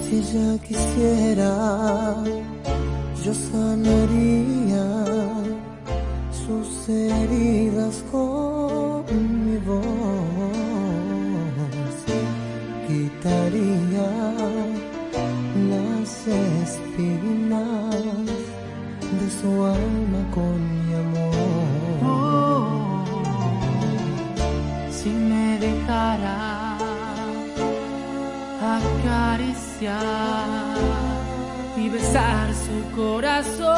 Si ella quisiera, yo sanaría si me dejara acariciar y besar su corazón,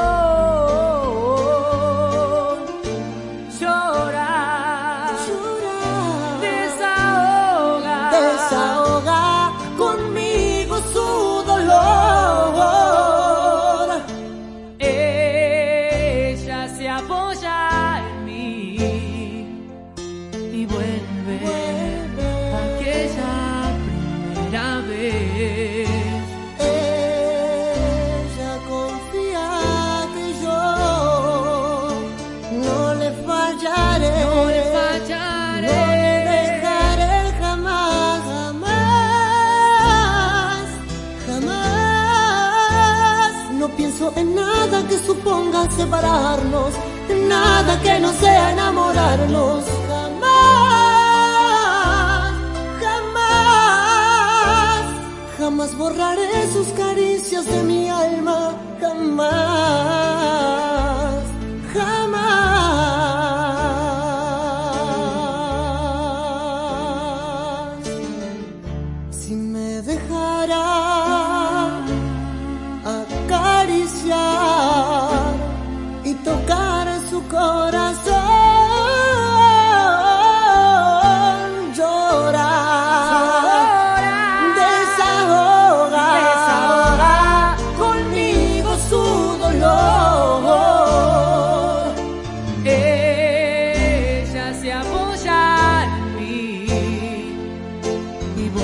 separarnos, nada que no sea enamorarnos. Jamás, jamás, jamás borraré sus caricias de mi alma. Jamás, jamás. Si me dejara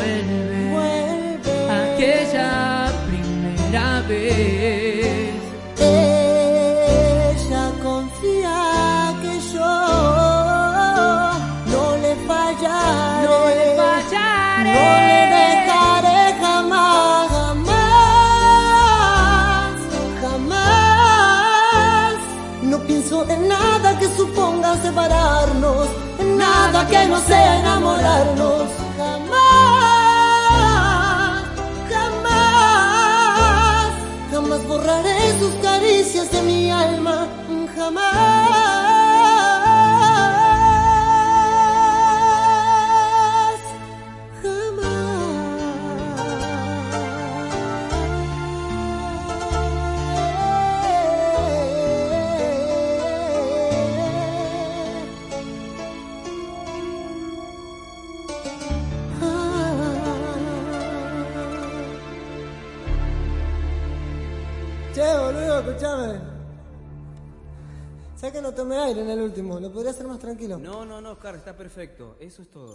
vuelve, Vuelve. aquella primera vez. Ella confía que yo no le fallaré. No le fallaré. No le dejaré jamás, jamás, jamás. No pienso en nada que suponga separarnos, en nada que no sea enamorarnos. Che, boludo, escuchame. ¿Sabes que no tomé aire en el último? ¿Lo podría hacer más tranquilo? No, no, no, Oscar, está perfecto. Eso es todo.